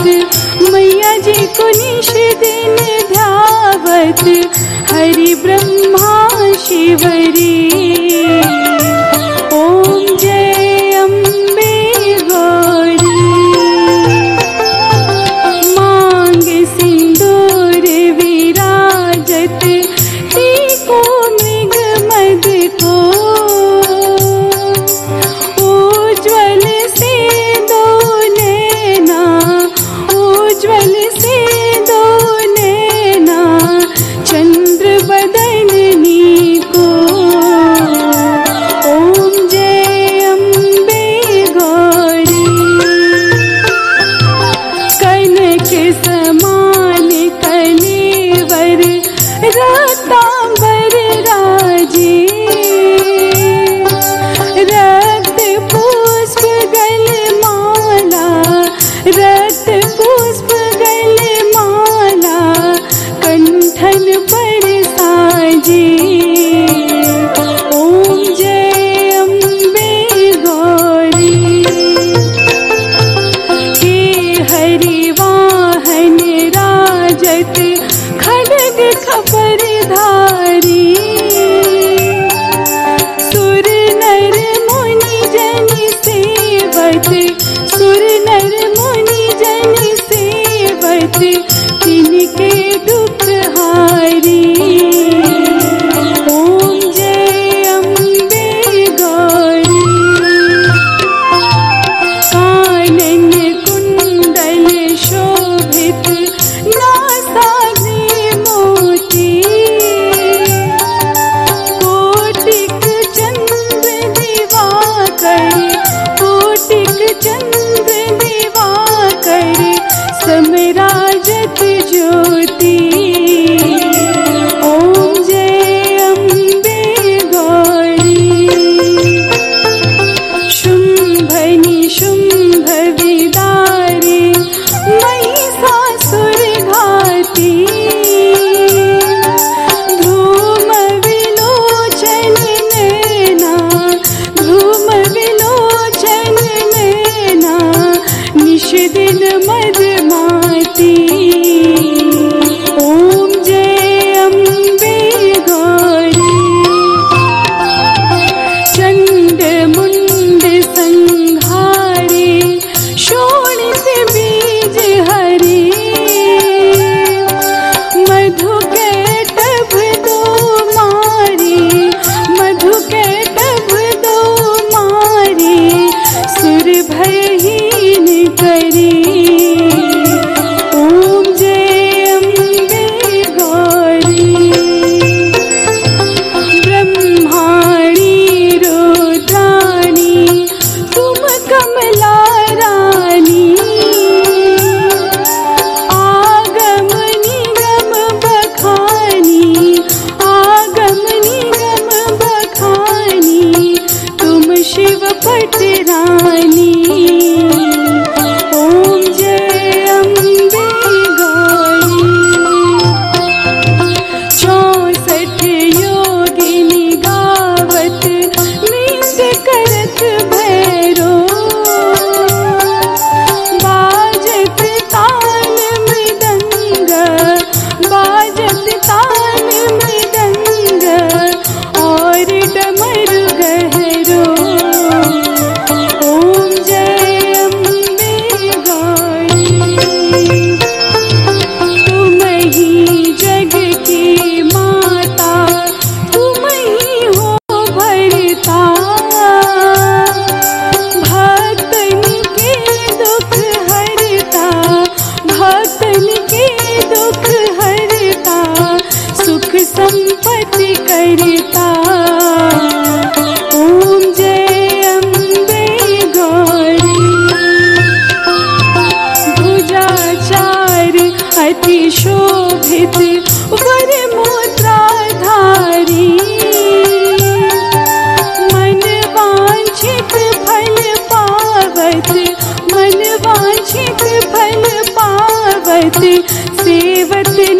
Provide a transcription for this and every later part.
धावत मैया जी को निश दिन ध्यावत। हरि ब्रह्मा शिवरी। தாங்க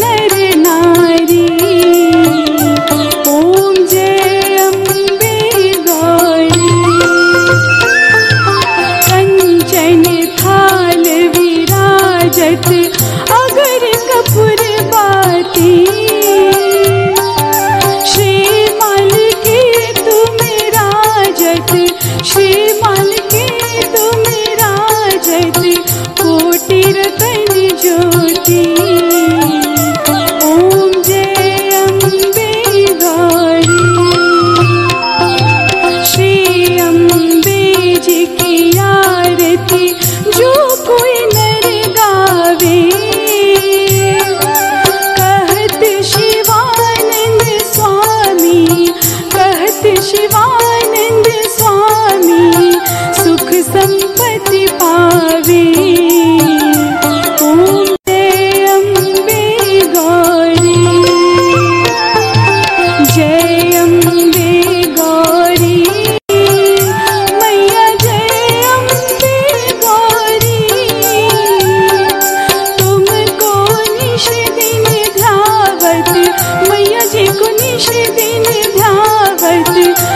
नर नारी। ॐ अग्रपूर पा श्र श्र श्र श्र श्र श्र श्र श्र श्र श्र श्र श्री मले तु राजत कोटि 不归。চাইছি